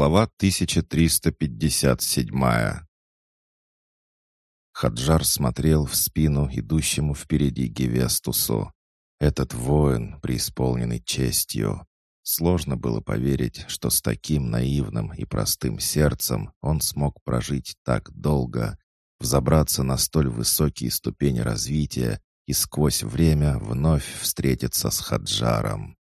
Глава 1357 Хаджар смотрел в спину идущему впереди Гевестусу. Этот воин, преисполненный честью. Сложно было поверить, что с таким наивным и простым сердцем он смог прожить так долго, взобраться на столь высокие ступени развития и сквозь время вновь встретиться с Хаджаром.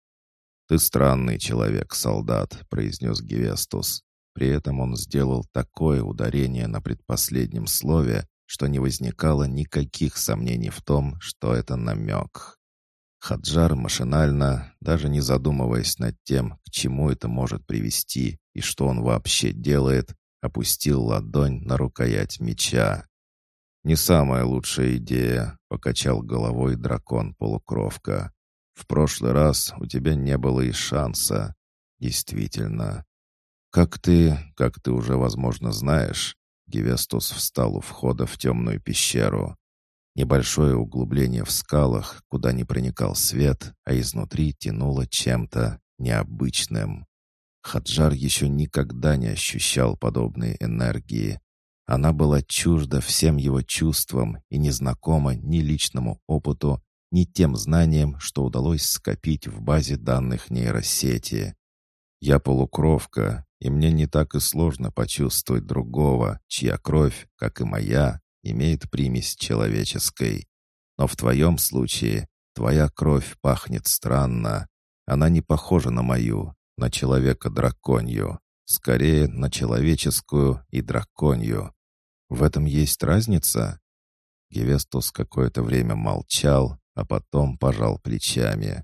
«Ты странный человек, солдат», — произнес Гевестус. При этом он сделал такое ударение на предпоследнем слове, что не возникало никаких сомнений в том, что это намек. Хаджар машинально, даже не задумываясь над тем, к чему это может привести и что он вообще делает, опустил ладонь на рукоять меча. «Не самая лучшая идея», — покачал головой дракон-полукровка. В прошлый раз у тебя не было и шанса. Действительно. Как ты, как ты уже, возможно, знаешь, Гевестус встал у входа в темную пещеру. Небольшое углубление в скалах, куда не проникал свет, а изнутри тянуло чем-то необычным. Хаджар еще никогда не ощущал подобной энергии. Она была чужда всем его чувствам и незнакома ни личному опыту, ни тем знанием, что удалось скопить в базе данных нейросети. Я полукровка, и мне не так и сложно почувствовать другого, чья кровь, как и моя, имеет примесь человеческой. Но в твоем случае твоя кровь пахнет странно. Она не похожа на мою, на человека-драконью. Скорее, на человеческую и драконью. В этом есть разница?» Гевестус какое-то время молчал, а потом пожал плечами.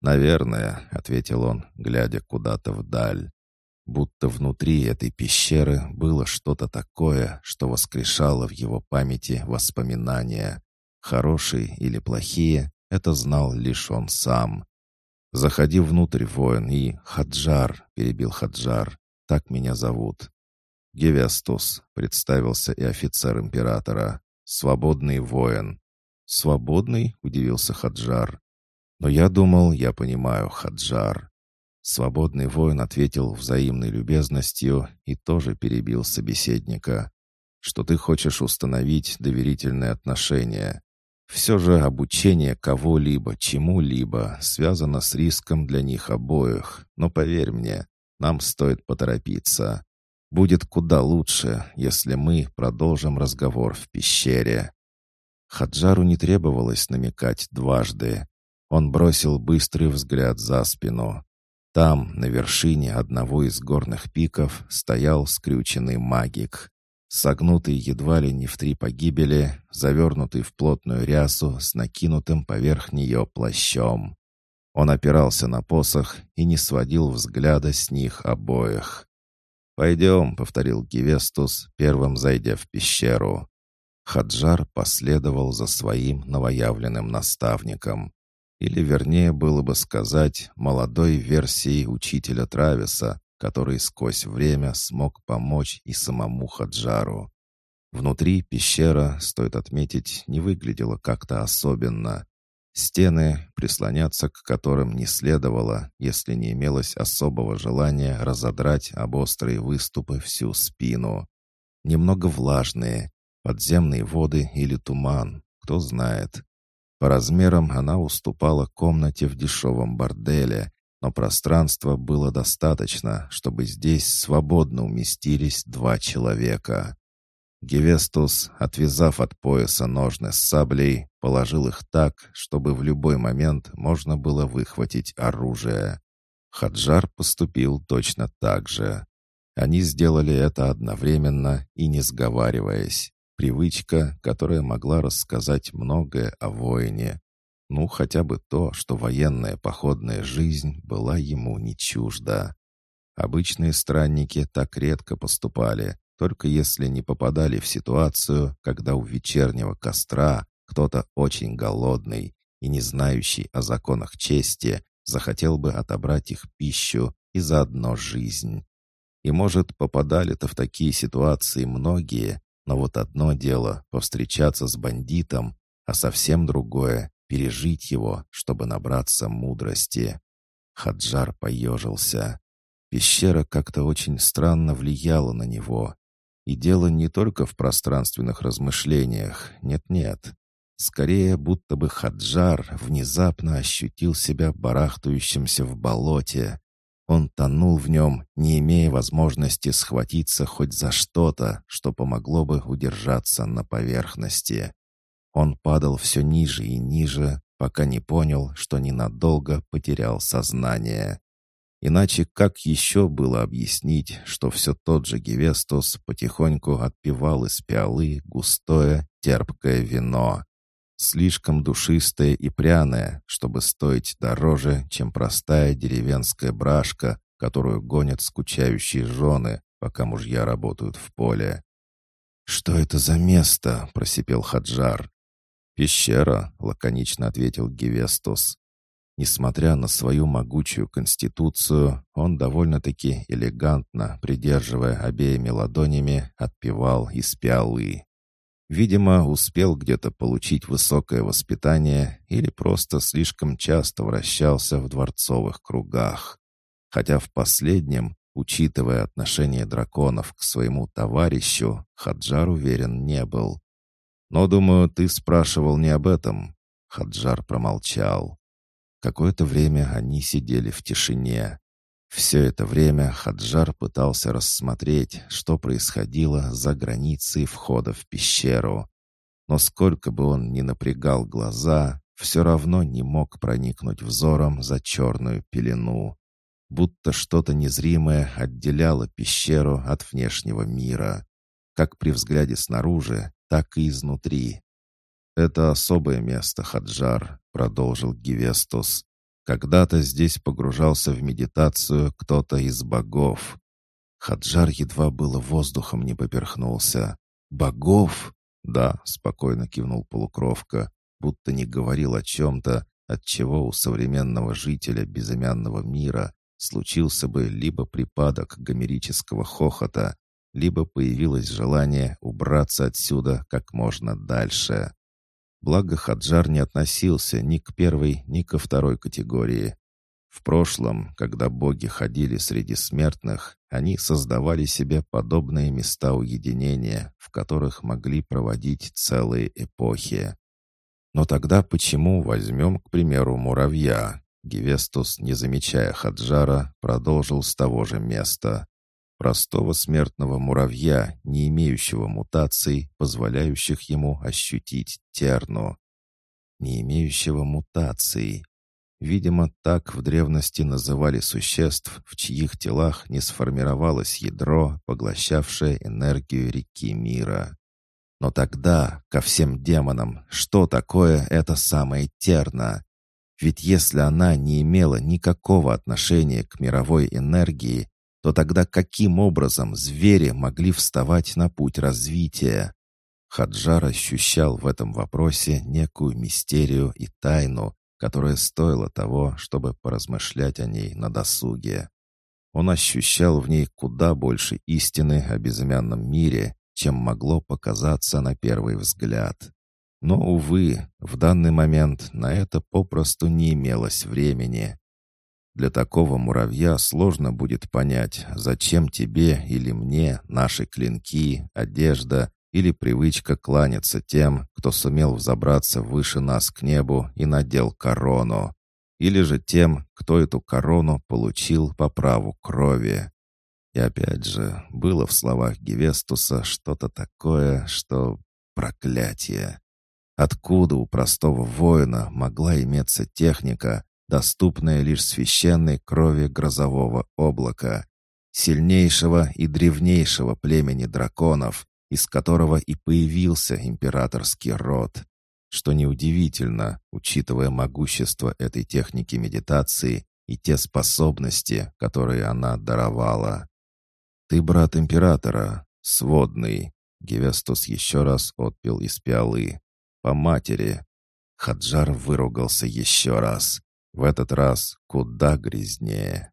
«Наверное», — ответил он, глядя куда-то вдаль, будто внутри этой пещеры было что-то такое, что воскрешало в его памяти воспоминания. Хорошие или плохие, это знал лишь он сам. «Заходи внутрь, воин, и Хаджар», — перебил Хаджар, — «так меня зовут». «Гевестус», — представился и офицер императора, — «свободный воин, «Свободный?» — удивился Хаджар. «Но я думал, я понимаю, Хаджар». Свободный воин ответил взаимной любезностью и тоже перебил собеседника. «Что ты хочешь установить доверительные отношения. Все же обучение кого-либо, чему-либо связано с риском для них обоих, но поверь мне, нам стоит поторопиться. Будет куда лучше, если мы продолжим разговор в пещере». Хаджару не требовалось намекать дважды. Он бросил быстрый взгляд за спину. Там, на вершине одного из горных пиков, стоял скрюченный магик. Согнутый едва ли не в три погибели, завернутый в плотную рясу с накинутым поверх нее плащом. Он опирался на посох и не сводил взгляда с них обоих. «Пойдем», — повторил Гевестус, первым зайдя в пещеру. Хаджар последовал за своим новоявленным наставником. Или, вернее, было бы сказать, молодой версией учителя Трависа, который сквозь время смог помочь и самому Хаджару. Внутри пещера, стоит отметить, не выглядела как-то особенно. Стены, прислоняться к которым не следовало, если не имелось особого желания разодрать об острые выступы всю спину. Немного влажные, Подземные воды или туман, кто знает. По размерам она уступала комнате в дешевом борделе, но пространства было достаточно, чтобы здесь свободно уместились два человека. Гевестус, отвязав от пояса ножны с саблей, положил их так, чтобы в любой момент можно было выхватить оружие. Хаджар поступил точно так же. Они сделали это одновременно и не сговариваясь. Привычка, которая могла рассказать многое о воине. Ну, хотя бы то, что военная походная жизнь была ему не чужда. Обычные странники так редко поступали, только если не попадали в ситуацию, когда у вечернего костра кто-то очень голодный и не знающий о законах чести захотел бы отобрать их пищу и заодно жизнь. И, может, попадали-то в такие ситуации многие, но вот одно дело — повстречаться с бандитом, а совсем другое — пережить его, чтобы набраться мудрости. Хаджар поежился. Пещера как-то очень странно влияла на него. И дело не только в пространственных размышлениях, нет-нет. Скорее, будто бы Хаджар внезапно ощутил себя барахтающимся в болоте. Он тонул в нем, не имея возможности схватиться хоть за что-то, что помогло бы удержаться на поверхности. Он падал все ниже и ниже, пока не понял, что ненадолго потерял сознание. Иначе как еще было объяснить, что все тот же Гевестус потихоньку отпивал из пиалы густое, терпкое вино? Слишком душистое и пряное, чтобы стоить дороже, чем простая деревенская брашка, которую гонят скучающие жены, пока мужья работают в поле. «Что это за место?» — просипел Хаджар. «Пещера», — лаконично ответил Гевестус. Несмотря на свою могучую конституцию, он довольно-таки элегантно, придерживая обеими ладонями, отпевал из пиалы. Видимо, успел где-то получить высокое воспитание или просто слишком часто вращался в дворцовых кругах. Хотя в последнем, учитывая отношение драконов к своему товарищу, Хаджар уверен не был. «Но, думаю, ты спрашивал не об этом». Хаджар промолчал. Какое-то время они сидели в тишине. Все это время Хаджар пытался рассмотреть, что происходило за границей входа в пещеру. Но сколько бы он ни напрягал глаза, все равно не мог проникнуть взором за черную пелену. Будто что-то незримое отделяло пещеру от внешнего мира. Как при взгляде снаружи, так и изнутри. «Это особое место, Хаджар», — продолжил Гевестус. «Когда-то здесь погружался в медитацию кто-то из богов». Хаджар едва было воздухом не поперхнулся. «Богов?» «Да», — спокойно кивнул полукровка, будто не говорил о чем-то, от чего у современного жителя безымянного мира случился бы либо припадок гомерического хохота, либо появилось желание убраться отсюда как можно дальше. Благо Хаджар не относился ни к первой, ни ко второй категории. В прошлом, когда боги ходили среди смертных, они создавали себе подобные места уединения, в которых могли проводить целые эпохи. Но тогда почему возьмем, к примеру, муравья? Гевестус, не замечая Хаджара, продолжил с того же места простого смертного муравья, не имеющего мутаций, позволяющих ему ощутить терну. Не имеющего мутаций. Видимо, так в древности называли существ, в чьих телах не сформировалось ядро, поглощавшее энергию реки мира. Но тогда, ко всем демонам, что такое это самое терна? Ведь если она не имела никакого отношения к мировой энергии, то тогда каким образом звери могли вставать на путь развития? Хаджар ощущал в этом вопросе некую мистерию и тайну, которая стоила того, чтобы поразмышлять о ней на досуге. Он ощущал в ней куда больше истины о безымянном мире, чем могло показаться на первый взгляд. Но, увы, в данный момент на это попросту не имелось времени. Для такого муравья сложно будет понять, зачем тебе или мне наши клинки, одежда или привычка кланяться тем, кто сумел взобраться выше нас к небу и надел корону, или же тем, кто эту корону получил по праву крови. И опять же, было в словах Гевестуса что-то такое, что проклятие. Откуда у простого воина могла иметься техника, доступная лишь священной крови грозового облака, сильнейшего и древнейшего племени драконов, из которого и появился императорский род. Что неудивительно, учитывая могущество этой техники медитации и те способности, которые она даровала. «Ты брат императора, сводный», — Гевестус еще раз отпил из пиалы. «По матери». Хаджар выругался еще раз. В этот раз куда грязнее.